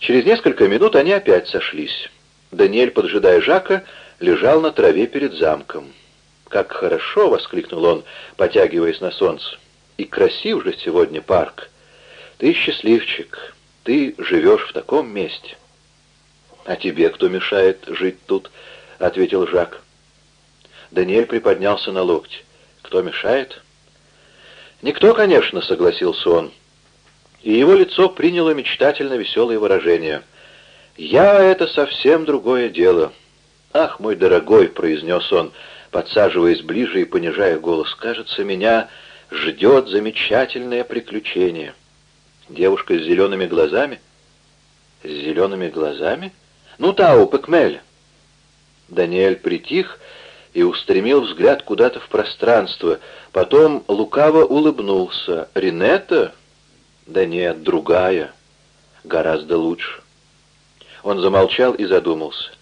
Через несколько минут они опять сошлись. Даниэль, поджидая Жака, лежал на траве перед замком. «Как хорошо!» — воскликнул он, потягиваясь на солнце. «И красив же сегодня парк! Ты счастливчик, ты живешь в таком месте!» «А тебе кто мешает жить тут?» — ответил Жак. Даниэль приподнялся на локте. «Кто мешает?» «Никто, конечно», — согласился он. И его лицо приняло мечтательно веселое выражение. «Я — это совсем другое дело». «Ах, мой дорогой», — произнес он, подсаживаясь ближе и понижая голос, — «кажется, меня ждет замечательное приключение». Девушка с зелеными глазами? С зелеными глазами? Ну, Тау, Пекмель. Даниэль притих и устремил взгляд куда-то в пространство. Потом лукаво улыбнулся. «Ринетта?» «Да нет, другая. Гораздо лучше». Он замолчал и задумался.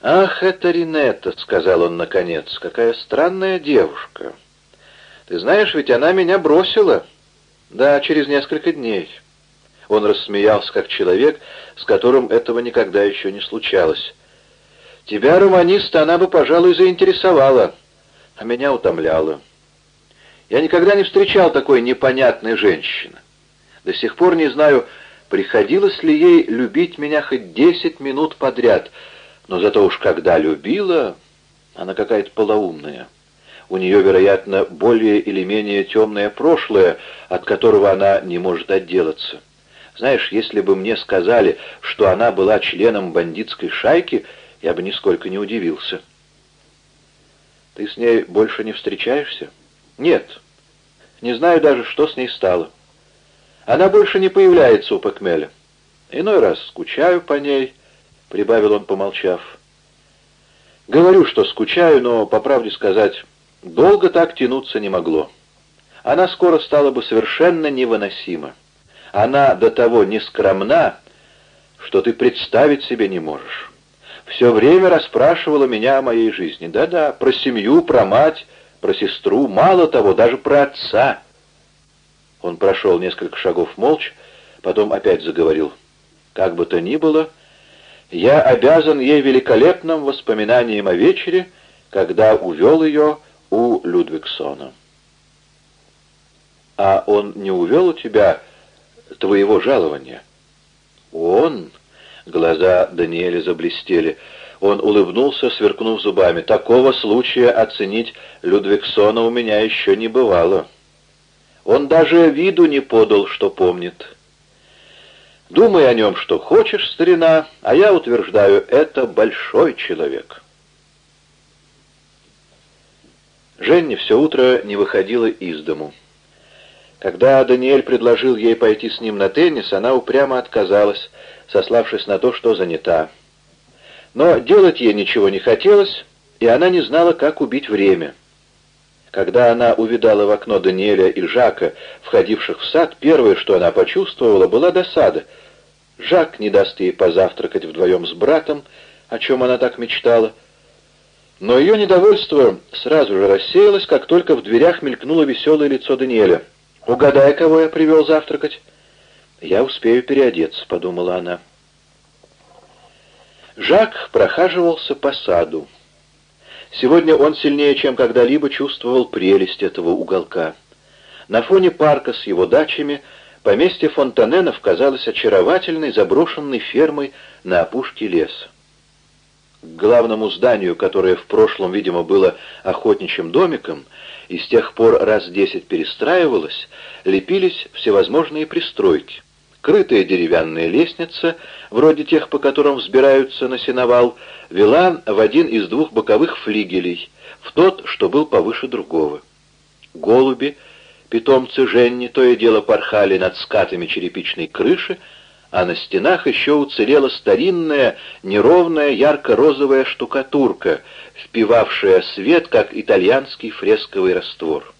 «Ах, это Ринетта», — сказал он наконец, — «какая странная девушка. Ты знаешь, ведь она меня бросила. Да, через несколько дней». Он рассмеялся, как человек, с которым этого никогда еще не случалось. Тебя, романиста, она бы, пожалуй, заинтересовала, а меня утомляла. Я никогда не встречал такой непонятной женщины. До сих пор не знаю, приходилось ли ей любить меня хоть десять минут подряд, но зато уж когда любила, она какая-то полоумная. У нее, вероятно, более или менее темное прошлое, от которого она не может отделаться. Знаешь, если бы мне сказали, что она была членом бандитской шайки, я бы нисколько не удивился. Ты с ней больше не встречаешься? Нет. Не знаю даже, что с ней стало. Она больше не появляется у Пакмеля. Иной раз скучаю по ней, — прибавил он, помолчав. Говорю, что скучаю, но, по правде сказать, долго так тянуться не могло. Она скоро стала бы совершенно невыносима. Она до того нескромна, что ты представить себе не можешь все время расспрашивала меня о моей жизни. Да-да, про семью, про мать, про сестру, мало того, даже про отца. Он прошел несколько шагов молча, потом опять заговорил. Как бы то ни было, я обязан ей великолепным воспоминанием о вечере, когда увел ее у Людвигсона. А он не увел у тебя твоего жалования? Он... Глаза Даниэля заблестели. Он улыбнулся, сверкнув зубами. «Такого случая оценить Людвигсона у меня еще не бывало. Он даже виду не подал, что помнит. Думай о нем, что хочешь, старина, а я утверждаю, это большой человек». Женни все утро не выходила из дому. Когда Даниэль предложил ей пойти с ним на теннис, она упрямо отказалась, сославшись на то, что занята. Но делать ей ничего не хотелось, и она не знала, как убить время. Когда она увидала в окно Даниэля и Жака, входивших в сад, первое, что она почувствовала, была досада. Жак не даст ей позавтракать вдвоем с братом, о чем она так мечтала. Но ее недовольство сразу же рассеялось, как только в дверях мелькнуло веселое лицо Даниэля. «Угадай, кого я привел завтракать?» «Я успею переодеться», — подумала она. Жак прохаживался по саду. Сегодня он сильнее, чем когда-либо чувствовал прелесть этого уголка. На фоне парка с его дачами поместье Фонтаненов казалось очаровательной заброшенной фермой на опушке леса. К главному зданию, которое в прошлом, видимо, было охотничьим домиком, и с тех пор раз десять перестраивалось, лепились всевозможные пристройки. Крытая деревянная лестница, вроде тех, по которым взбираются на сеновал, вела в один из двух боковых флигелей, в тот, что был повыше другого. Голуби, питомцы Женни, то и дело порхали над скатами черепичной крыши, а на стенах еще уцелела старинная, неровная, ярко-розовая штукатурка, впивавшая свет, как итальянский фресковый раствор.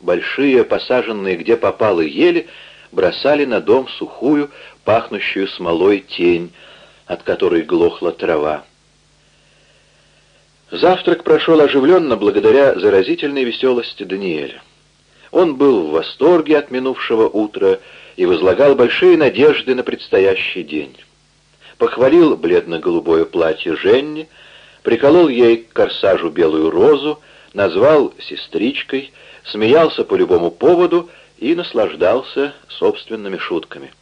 Большие, посаженные где попало ели, бросали на дом сухую, пахнущую смолой тень, от которой глохла трава. Завтрак прошел оживленно благодаря заразительной веселости Даниэля. Он был в восторге от минувшего утра и возлагал большие надежды на предстоящий день. Похвалил бледно-голубое платье Женни, приколол ей к корсажу белую розу, назвал сестричкой, смеялся по любому поводу и наслаждался собственными шутками.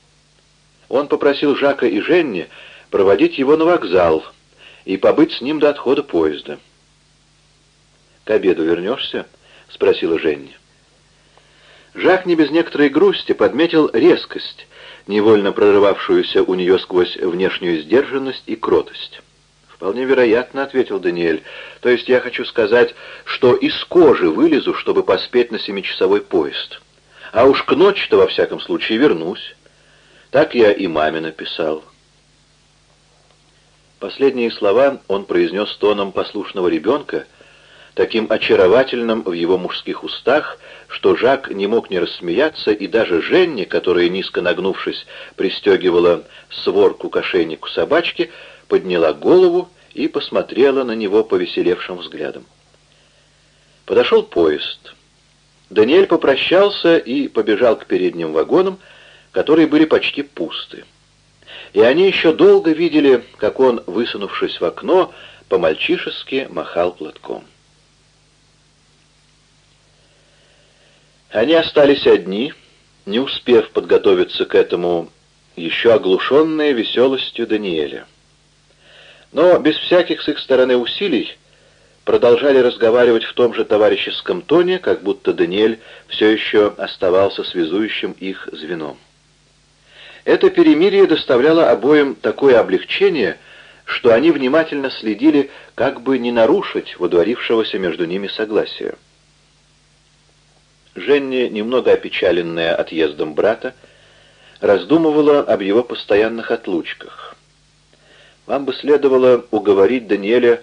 Он попросил Жака и Женни проводить его на вокзал и побыть с ним до отхода поезда. «К обеду вернешься?» — спросила Женни. Жак не без некоторой грусти подметил резкость, невольно прорывавшуюся у нее сквозь внешнюю сдержанность и кротость. «Вполне вероятно», — ответил Даниэль. «То есть я хочу сказать, что из кожи вылезу, чтобы поспеть на семичасовой поезд. А уж к ночи-то, во всяком случае, вернусь. Так я и маме написал». Последние слова он произнес тоном послушного ребенка, таким очаровательным в его мужских устах, что Жак не мог не рассмеяться, и даже Женни, которая, низко нагнувшись, пристегивала сворку к ошейнику собачки, подняла голову и посмотрела на него повеселевшим взглядом. Подошел поезд. Даниэль попрощался и побежал к передним вагонам, которые были почти пусты. И они еще долго видели, как он, высунувшись в окно, по-мальчишески махал платком. Они остались одни, не успев подготовиться к этому, еще оглушенные веселостью Даниэля. Но без всяких с их стороны усилий продолжали разговаривать в том же товарищеском тоне, как будто Даниэль все еще оставался связующим их звеном. Это перемирие доставляло обоим такое облегчение, что они внимательно следили, как бы не нарушить водворившегося между ними согласия. Женни, немного опечаленная отъездом брата, раздумывала об его постоянных отлучках. Вам бы следовало уговорить Даниэля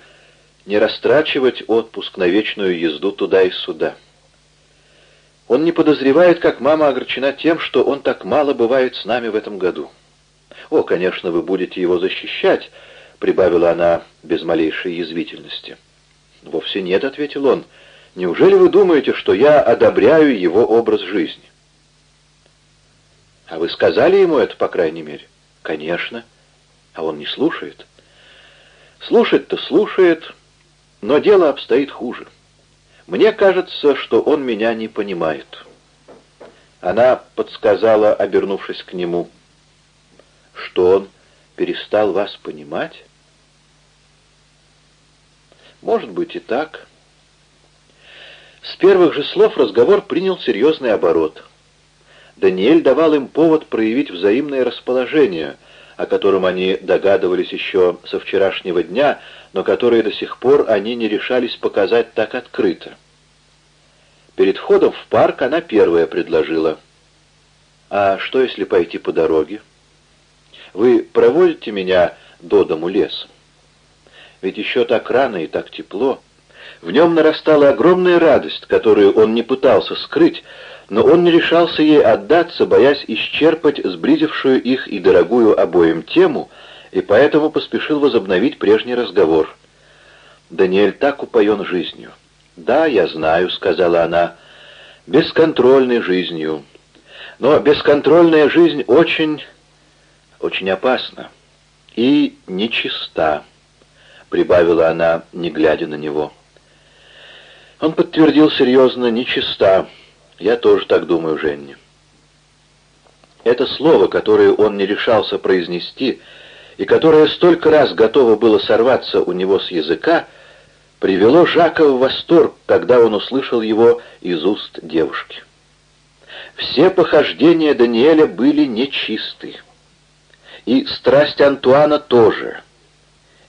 не растрачивать отпуск на вечную езду туда и сюда. Он не подозревает, как мама огорчена тем, что он так мало бывает с нами в этом году. «О, конечно, вы будете его защищать», — прибавила она без малейшей язвительности. «Вовсе нет», — ответил он. «Неужели вы думаете, что я одобряю его образ жизни?» «А вы сказали ему это, по крайней мере?» «Конечно. А он не слушает?» «Слушать-то слушает, но дело обстоит хуже». Мне кажется, что он меня не понимает. Она подсказала, обернувшись к нему, что он перестал вас понимать. Может быть и так. С первых же слов разговор принял серьезный оборот. Даниэль давал им повод проявить взаимное расположение, о котором они догадывались еще со вчерашнего дня, но которые до сих пор они не решались показать так открыто. Перед входом в парк она первая предложила. «А что, если пойти по дороге? Вы проводите меня до дому лесом? Ведь еще так рано и так тепло». В нем нарастала огромная радость, которую он не пытался скрыть, но он не решался ей отдаться, боясь исчерпать сблизившую их и дорогую обоим тему, и поэтому поспешил возобновить прежний разговор. Даниэль так упоен жизнью. «Да, я знаю», — сказала она, — «бесконтрольной жизнью. Но бесконтрольная жизнь очень, очень опасна и нечиста», — прибавила она, не глядя на него. Он подтвердил серьезно, нечиста. Я тоже так думаю, Женни. Это слово, которое он не решался произнести, и которое столько раз готово было сорваться у него с языка, привело Жака в восторг, когда он услышал его из уст девушки. Все похождения Даниэля были нечисты. И страсть Антуана тоже.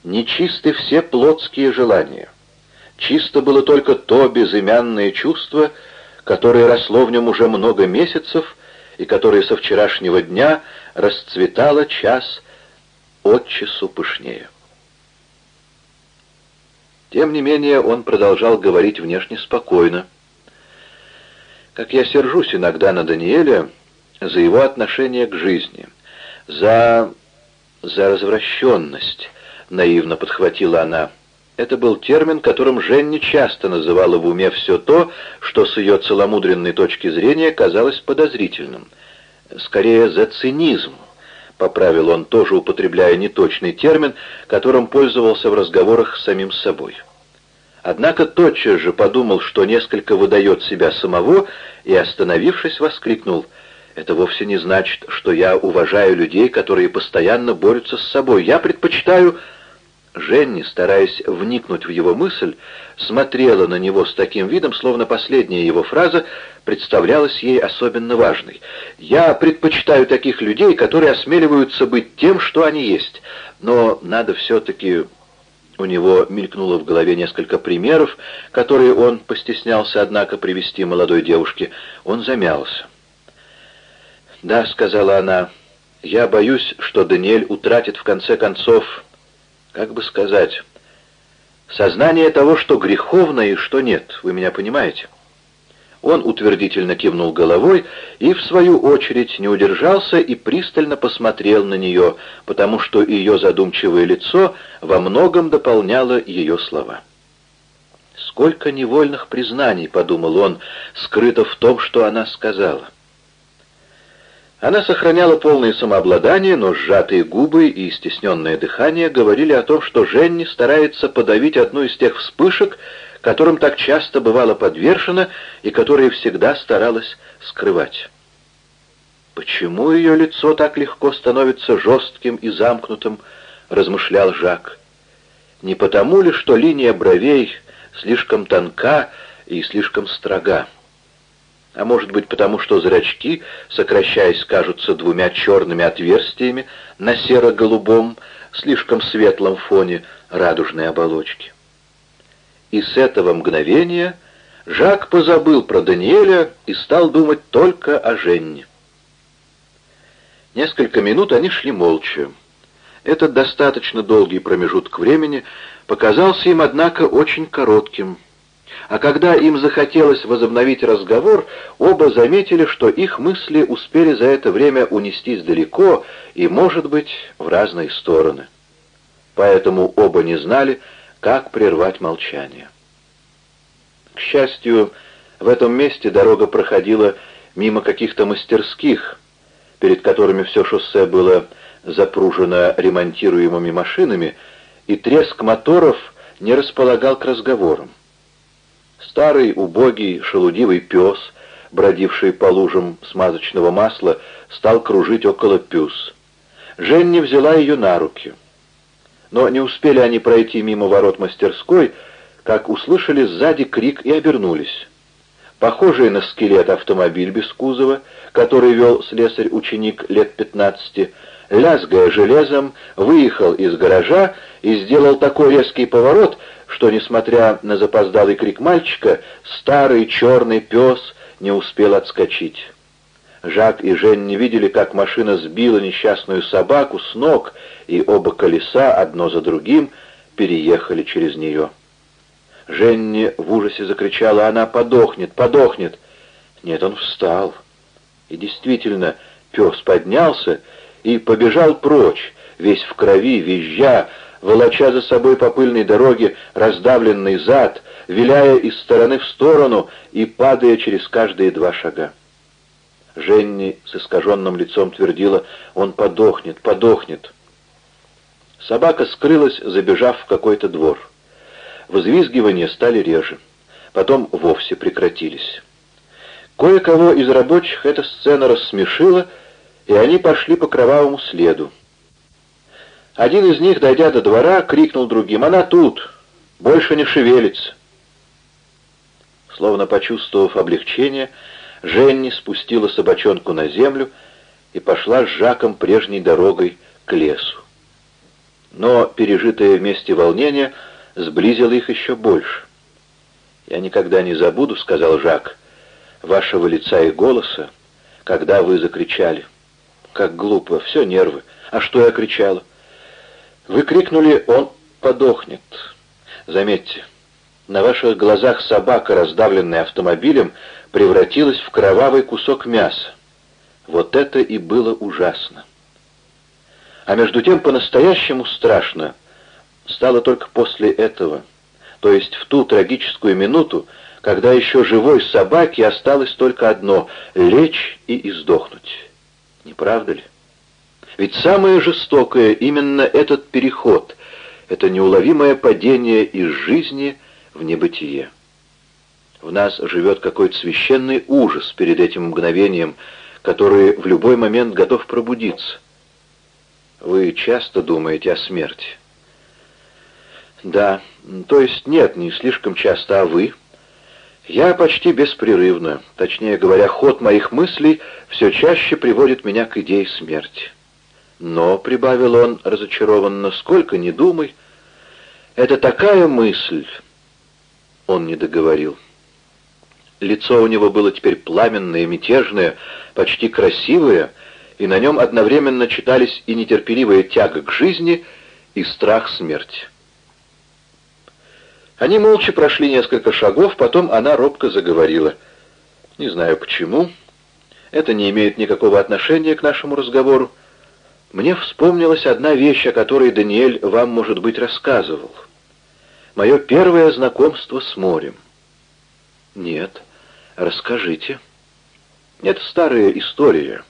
Нечисты все плотские желания. Чисто было только то безымянное чувство, которое росло в нем уже много месяцев и которое со вчерашнего дня расцветало час от часу пышнее. Тем не менее он продолжал говорить внешне спокойно. Как я сержусь иногда на Даниэля за его отношение к жизни, за... за развращенность, наивно подхватила она. Это был термин, которым Женни часто называла в уме все то, что с ее целомудренной точки зрения казалось подозрительным. скорее за цинизм, поправил он, тоже употребляя неточный термин, которым пользовался в разговорах с самим собой. Однако тотчас же подумал, что несколько выдает себя самого, и, остановившись, воскликнул «Это вовсе не значит, что я уважаю людей, которые постоянно борются с собой. Я предпочитаю...» Женни, стараясь вникнуть в его мысль, смотрела на него с таким видом, словно последняя его фраза представлялась ей особенно важной. «Я предпочитаю таких людей, которые осмеливаются быть тем, что они есть. Но надо все-таки...» У него мелькнуло в голове несколько примеров, которые он постеснялся, однако, привести молодой девушке. Он замялся. «Да», — сказала она, — «я боюсь, что Даниэль утратит в конце концов как бы сказать, сознание того, что греховно и что нет, вы меня понимаете? Он утвердительно кивнул головой и, в свою очередь, не удержался и пристально посмотрел на нее, потому что ее задумчивое лицо во многом дополняло ее слова. «Сколько невольных признаний, — подумал он, — скрыто в том, что она сказала. Она сохраняла полное самообладание, но сжатые губы и стесненное дыхание говорили о том, что Женни старается подавить одну из тех вспышек, которым так часто бывало подвержена и которые всегда старалась скрывать. «Почему ее лицо так легко становится жестким и замкнутым?» — размышлял Жак. «Не потому ли, что линия бровей слишком тонка и слишком строга?» А может быть потому, что зрачки, сокращаясь, кажутся двумя черными отверстиями на серо-голубом, слишком светлом фоне радужной оболочки. И с этого мгновения Жак позабыл про Даниэля и стал думать только о Женне. Несколько минут они шли молча. Этот достаточно долгий промежуток времени показался им, однако, очень коротким — а когда им захотелось возобновить разговор, оба заметили, что их мысли успели за это время унестись далеко и, может быть, в разные стороны. Поэтому оба не знали, как прервать молчание. К счастью, в этом месте дорога проходила мимо каких-то мастерских, перед которыми все шоссе было запружено ремонтируемыми машинами, и треск моторов не располагал к разговорам. Старый, убогий, шелудивый пес, бродивший по лужам смазочного масла, стал кружить около пюс. Женни взяла ее на руки. Но не успели они пройти мимо ворот мастерской, как услышали сзади крик и обернулись. Похожий на скелет автомобиль без кузова, который вел слесарь-ученик лет пятнадцати, лязгая железом, выехал из гаража и сделал такой резкий поворот, что, несмотря на запоздалый крик мальчика, старый черный пес не успел отскочить. Жак и Жень не видели, как машина сбила несчастную собаку с ног, и оба колеса, одно за другим, переехали через нее. Женни в ужасе закричала, она подохнет, подохнет. Нет, он встал. И действительно, пес поднялся и побежал прочь, весь в крови, визжа, волоча за собой по пыльной дороге раздавленный зад, виляя из стороны в сторону и падая через каждые два шага. Женни с искаженным лицом твердила, «Он подохнет, подохнет». Собака скрылась, забежав в какой-то двор. Взвизгивания стали реже, потом вовсе прекратились. Кое-кого из рабочих эта сцена рассмешила, и они пошли по кровавому следу. Один из них, дойдя до двора, крикнул другим «Она тут! Больше не шевелится!» Словно почувствовав облегчение, Женни спустила собачонку на землю и пошла с Жаком прежней дорогой к лесу. Но пережитое вместе волнение сблизило их еще больше. «Я никогда не забуду», — сказал Жак, — «вашего лица и голоса, когда вы закричали. Как глупо, все нервы. А что я кричала?» Вы крикнули «Он подохнет». Заметьте, на ваших глазах собака, раздавленная автомобилем, превратилась в кровавый кусок мяса. Вот это и было ужасно. А между тем по-настоящему страшно стало только после этого, то есть в ту трагическую минуту, когда еще живой собаке осталось только одно — лечь и издохнуть. Не правда ли? Ведь самое жестокое именно этот переход, это неуловимое падение из жизни в небытие. В нас живет какой-то священный ужас перед этим мгновением, который в любой момент готов пробудиться. Вы часто думаете о смерти? Да, то есть нет, не слишком часто, а вы? Я почти беспрерывно, точнее говоря, ход моих мыслей все чаще приводит меня к идее смерти. Но, — прибавил он разочарованно, — сколько ни думай, это такая мысль. Он не договорил. Лицо у него было теперь пламенное, мятежное, почти красивое, и на нем одновременно читались и нетерпеливая тяга к жизни, и страх смерти. Они молча прошли несколько шагов, потом она робко заговорила. «Не знаю почему. Это не имеет никакого отношения к нашему разговору. Мне вспомнилась одна вещь, о которой Даниэль вам, может быть, рассказывал. Мое первое знакомство с морем». «Нет, расскажите». «Это старая история».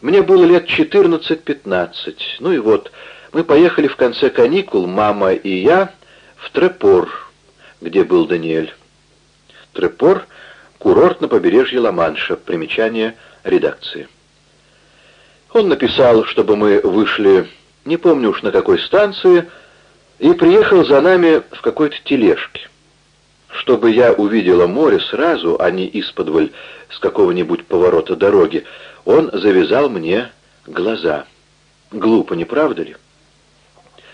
Мне было лет 14-15. Ну и вот, мы поехали в конце каникул, мама и я, в Трепор, где был Даниэль. Трепор — курорт на побережье Ла-Манша, примечание редакции. Он написал, чтобы мы вышли, не помню уж на какой станции, и приехал за нами в какой-то тележке. Чтобы я увидела море сразу, а не исподволь с какого-нибудь поворота дороги, он завязал мне глаза. Глупо, не правда ли?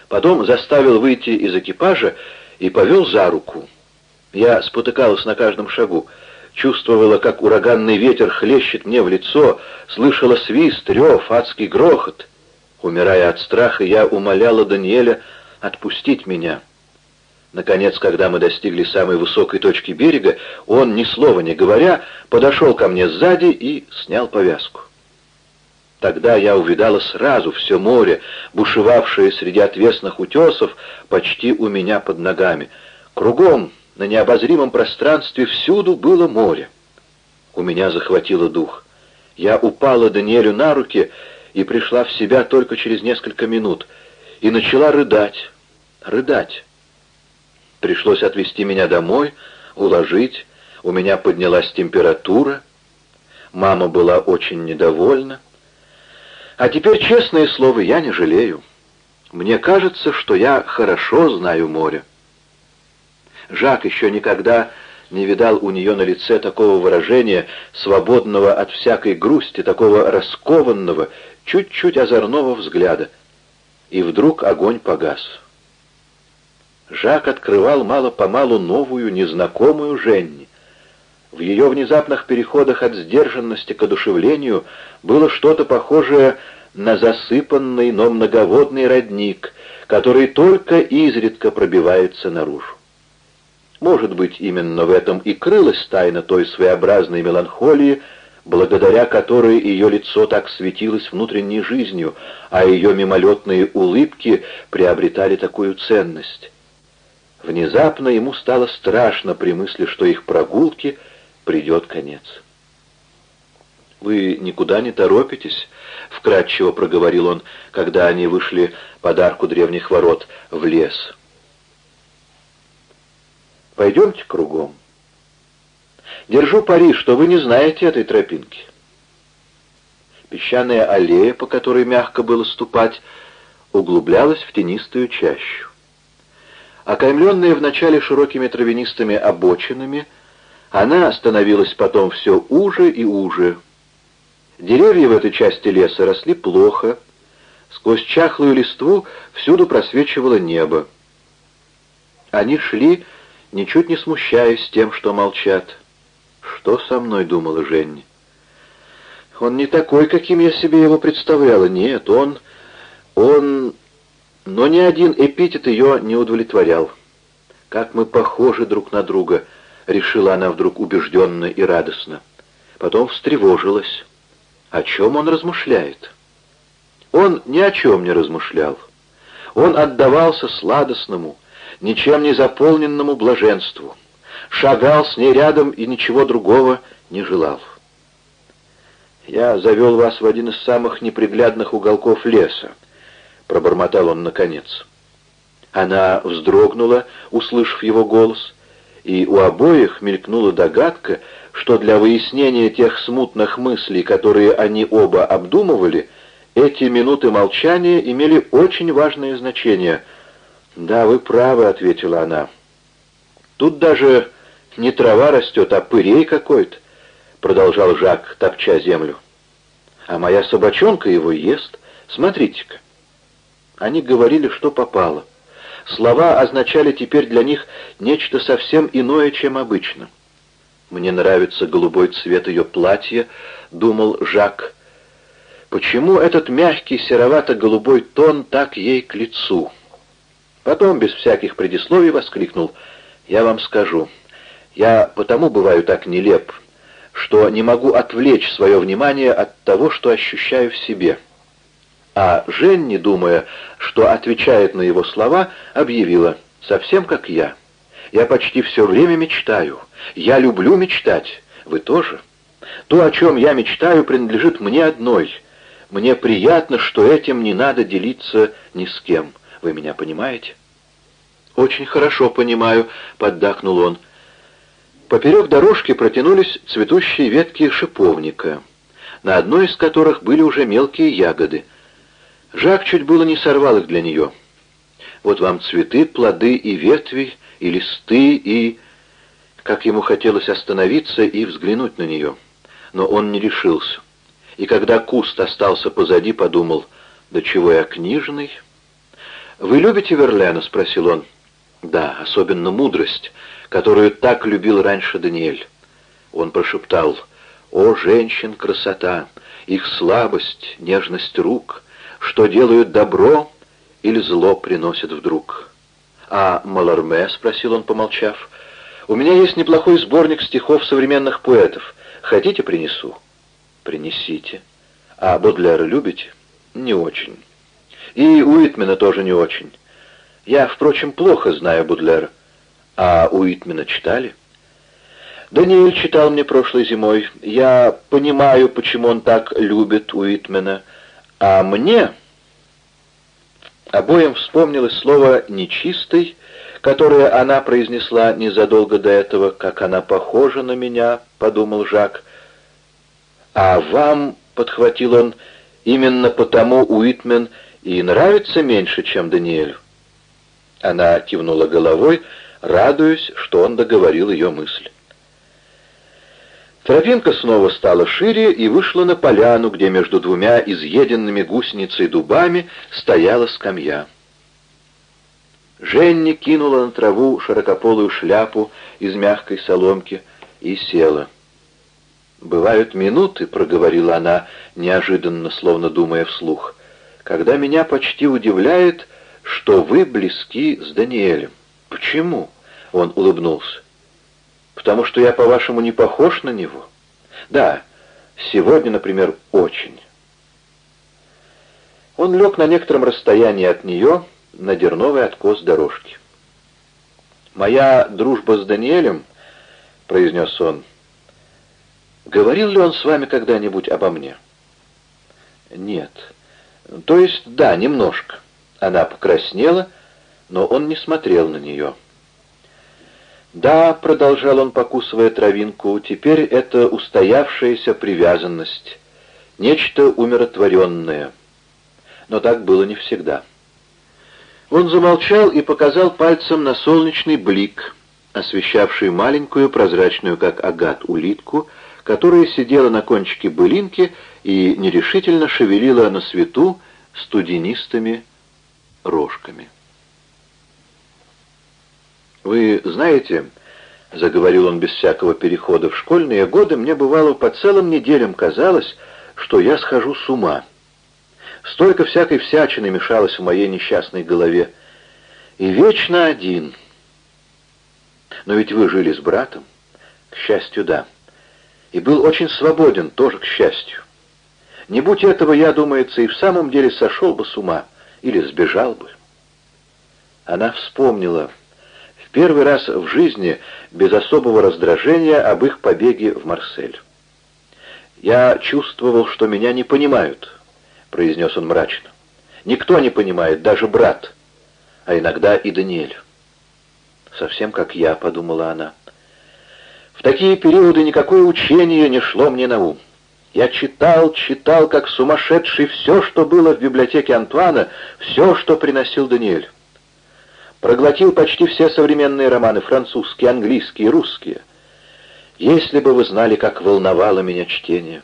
Потом заставил выйти из экипажа и повел за руку. Я спотыкалась на каждом шагу, чувствовала, как ураганный ветер хлещет мне в лицо, слышала свист, рев, адский грохот. Умирая от страха, я умоляла Даниэля отпустить меня. Наконец, когда мы достигли самой высокой точки берега, он, ни слова не говоря, подошел ко мне сзади и снял повязку. Тогда я увидала сразу все море, бушевавшее среди отвесных утесов, почти у меня под ногами. Кругом, на необозримом пространстве, всюду было море. У меня захватило дух. Я упала Даниэлю на руки и пришла в себя только через несколько минут, и начала рыдать, рыдать. Пришлось отвезти меня домой, уложить. У меня поднялась температура. Мама была очень недовольна. А теперь, честное слово, я не жалею. Мне кажется, что я хорошо знаю море. Жак еще никогда не видал у нее на лице такого выражения, свободного от всякой грусти, такого раскованного, чуть-чуть озорного взгляда. И вдруг огонь погас. Жак открывал мало-помалу новую, незнакомую Женни. В ее внезапных переходах от сдержанности к одушевлению было что-то похожее на засыпанный, но многоводный родник, который только изредка пробивается наружу. Может быть, именно в этом и крылась тайна той своеобразной меланхолии, благодаря которой ее лицо так светилось внутренней жизнью, а ее мимолетные улыбки приобретали такую ценность. Внезапно ему стало страшно при мысли, что их прогулке придет конец. «Вы никуда не торопитесь?» — вкратчиво проговорил он, когда они вышли под арку древних ворот в лес. «Пойдемте кругом. Держу пари, что вы не знаете этой тропинки». Песчаная аллея, по которой мягко было ступать, углублялась в тенистую чащу. Окаймленная вначале широкими травянистыми обочинами, она становилась потом все уже и уже. Деревья в этой части леса росли плохо, сквозь чахлую листву всюду просвечивало небо. Они шли, ничуть не смущаясь тем, что молчат. «Что со мной?» — думала Женни. «Он не такой, каким я себе его представляла. Нет, он... он но ни один эпитет ее не удовлетворял. «Как мы похожи друг на друга», — решила она вдруг убежденно и радостно. Потом встревожилась. О чем он размышляет? Он ни о чем не размышлял. Он отдавался сладостному, ничем не заполненному блаженству, шагал с ней рядом и ничего другого не желал. «Я завел вас в один из самых неприглядных уголков леса», — пробормотал он наконец. Она вздрогнула, услышав его голос, и у обоих мелькнула догадка, что для выяснения тех смутных мыслей, которые они оба обдумывали, эти минуты молчания имели очень важное значение. «Да, вы правы», — ответила она. «Тут даже не трава растет, а пырей какой-то», — продолжал Жак, топча землю. «А моя собачонка его ест. Смотрите-ка». Они говорили, что попало. Слова означали теперь для них нечто совсем иное, чем обычно. «Мне нравится голубой цвет ее платья», — думал Жак. «Почему этот мягкий серовато-голубой тон так ей к лицу?» Потом, без всяких предисловий, воскликнул. «Я вам скажу, я потому бываю так нелеп, что не могу отвлечь свое внимание от того, что ощущаю в себе». А Женни, думая, что отвечает на его слова, объявила «совсем как я». Я почти все время мечтаю. Я люблю мечтать. Вы тоже? То, о чем я мечтаю, принадлежит мне одной. Мне приятно, что этим не надо делиться ни с кем. Вы меня понимаете? Очень хорошо понимаю, поддакнул он. Поперек дорожки протянулись цветущие ветки шиповника, на одной из которых были уже мелкие ягоды. Жак чуть было не сорвал их для нее. Вот вам цветы, плоды и ветви, и листы, и... Как ему хотелось остановиться и взглянуть на нее. Но он не решился. И когда куст остался позади, подумал, «Да чего я книжный?» «Вы любите Верлена?» — спросил он. «Да, особенно мудрость, которую так любил раньше Даниэль». Он прошептал, «О, женщин, красота, их слабость, нежность рук, что делают добро или зло приносят вдруг». «А Маларме?» — спросил он, помолчав. «У меня есть неплохой сборник стихов современных поэтов. Хотите, принесу?» «Принесите». «А Бодлера любите?» «Не очень». «И Уитмена тоже не очень. Я, впрочем, плохо знаю Будлера. А Уитмена читали?» «Даниэль читал мне прошлой зимой. Я понимаю, почему он так любит Уитмена. А мне...» Обоим вспомнилось слово «нечистый», которое она произнесла незадолго до этого, как она похожа на меня, — подумал Жак. «А вам, — подхватил он, — именно потому Уитмен и нравится меньше, чем Даниэлю?» Она кивнула головой, радуясь, что он договорил ее мысль. Тропинка снова стала шире и вышла на поляну, где между двумя изъеденными гусеницей дубами стояла скамья. Женни кинула на траву широкополую шляпу из мягкой соломки и села. «Бывают минуты», — проговорила она, неожиданно, словно думая вслух, «когда меня почти удивляет, что вы близки с Даниэлем». «Почему?» — он улыбнулся. Потому что я, по-вашему, не похож на него? Да, сегодня, например, очень. Он лег на некотором расстоянии от нее, на дерновый откос дорожки. «Моя дружба с Даниэлем», — произнес он, — «говорил ли он с вами когда-нибудь обо мне?» «Нет. То есть, да, немножко». Она покраснела, но он не смотрел на нее. «Да», — продолжал он, покусывая травинку, — «теперь это устоявшаяся привязанность, нечто умиротворенное». Но так было не всегда. Он замолчал и показал пальцем на солнечный блик, освещавший маленькую, прозрачную, как агат, улитку, которая сидела на кончике былинки и нерешительно шевелила на свету студенистыми рожками. «Вы знаете...» — заговорил он без всякого перехода. «В школьные годы мне бывало по целым неделям казалось, что я схожу с ума. Столько всякой всячины мешалось в моей несчастной голове. И вечно один. Но ведь вы жили с братом. К счастью, да. И был очень свободен, тоже к счастью. Не будь этого, я, думается, и в самом деле сошел бы с ума или сбежал бы. Она вспомнила первый раз в жизни без особого раздражения об их побеге в Марсель. «Я чувствовал, что меня не понимают», — произнес он мрачно. «Никто не понимает, даже брат, а иногда и Даниэль». «Совсем как я», — подумала она. Такие периоды никакое учение не шло мне на ум. Я читал, читал, как сумасшедший, все, что было в библиотеке Антуана, все, что приносил Даниэль. Проглотил почти все современные романы, французские, английские, русские. Если бы вы знали, как волновало меня чтение.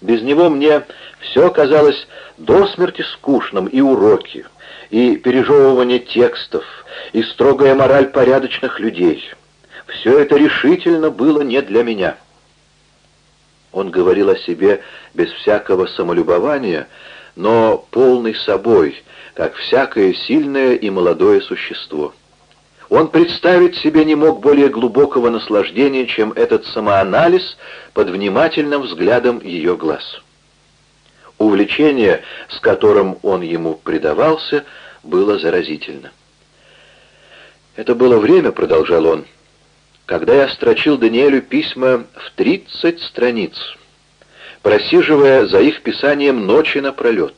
Без него мне все казалось до смерти скучным, и уроки, и пережевывание текстов, и строгая мораль порядочных людей. Все это решительно было не для меня. Он говорил о себе без всякого самолюбования, но полный собой, как всякое сильное и молодое существо. Он представить себе не мог более глубокого наслаждения, чем этот самоанализ под внимательным взглядом ее глаз. Увлечение, с которым он ему предавался, было заразительно. «Это было время», — продолжал он, — «когда я строчил Даниэлю письма в тридцать страниц, просиживая за их писанием ночи напролет.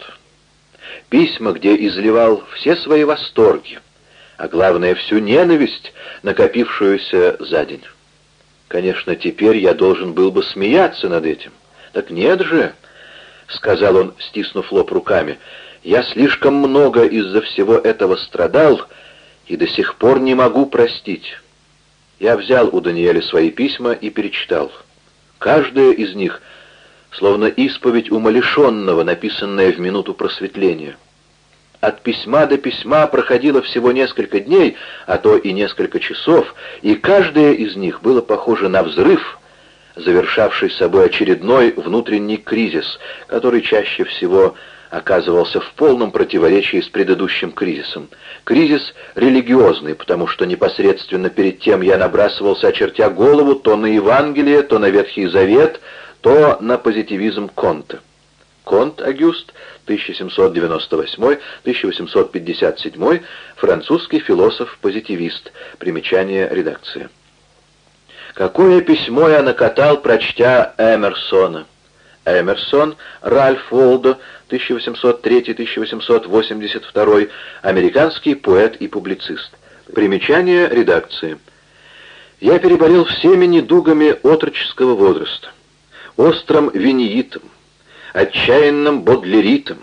Письма, где изливал все свои восторги, а главное, всю ненависть, накопившуюся за день. Конечно, теперь я должен был бы смеяться над этим. Так нет же, — сказал он, стиснув лоб руками, — я слишком много из-за всего этого страдал и до сих пор не могу простить. Я взял у Даниэля свои письма и перечитал. Каждое из них — словно исповедь умалишенного, написанная в минуту просветления. От письма до письма проходило всего несколько дней, а то и несколько часов, и каждое из них было похоже на взрыв, завершавший собой очередной внутренний кризис, который чаще всего оказывался в полном противоречии с предыдущим кризисом. Кризис религиозный, потому что непосредственно перед тем я набрасывался, очертя голову, то на Евангелие, то на Ветхий Завет — то на позитивизм Конта. Конт Агюст, 1798-1857, французский философ-позитивист. Примечание редакции. Какое письмо я накатал, прочтя Эмерсона. Эмерсон, Ральф Волдо, 1803-1882, американский поэт и публицист. Примечание редакции. Я переболел всеми недугами отроческого возраста острым виньитом, отчаянным бодлеритом.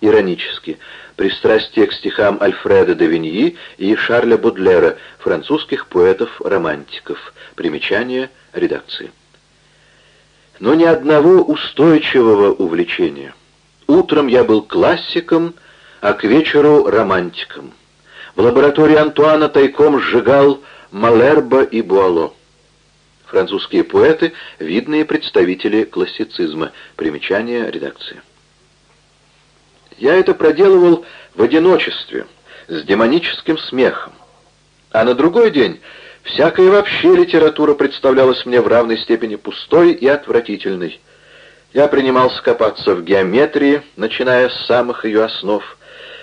Иронически, пристрастие к стихам Альфреда де Виньи и Шарля Бодлера, французских поэтов-романтиков. Примечание редакции. Но ни одного устойчивого увлечения. Утром я был классиком, а к вечеру романтиком. В лаборатории Антуана тайком сжигал Малерба и Буало. Французские поэты — видные представители классицизма. Примечание редакции. Я это проделывал в одиночестве, с демоническим смехом. А на другой день всякая вообще литература представлялась мне в равной степени пустой и отвратительной. Я принимался копаться в геометрии, начиная с самых ее основ.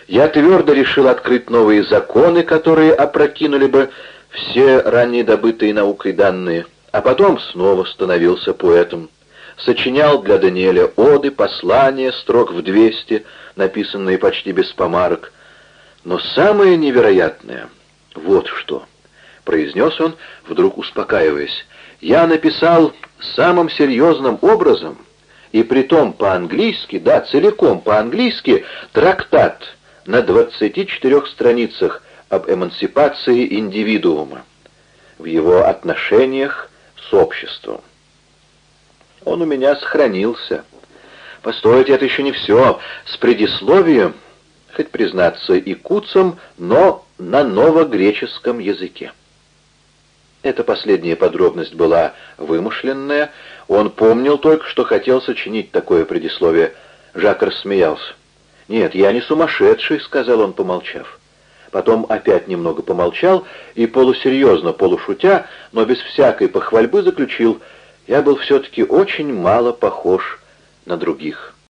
Я твердо решил открыть новые законы, которые опрокинули бы все ранее добытые наукой данные — а потом снова становился поэтом. Сочинял для Даниэля оды, послания, строк в двести, написанные почти без помарок. Но самое невероятное — вот что, — произнес он, вдруг успокаиваясь. Я написал самым серьезным образом, и притом по-английски, да, целиком по-английски, трактат на 24 страницах об эмансипации индивидуума, в его отношениях с обществом. Он у меня сохранился. Постойте, это еще не все. С предисловием, хоть признаться и куцом, но на новогреческом языке. Эта последняя подробность была вымышленная. Он помнил только, что хотел сочинить такое предисловие. Жак рассмеялся. «Нет, я не сумасшедший», — сказал он, помолчав. Потом опять немного помолчал и полусерьезно, полушутя, но без всякой похвальбы заключил, «Я был все-таки очень мало похож на других».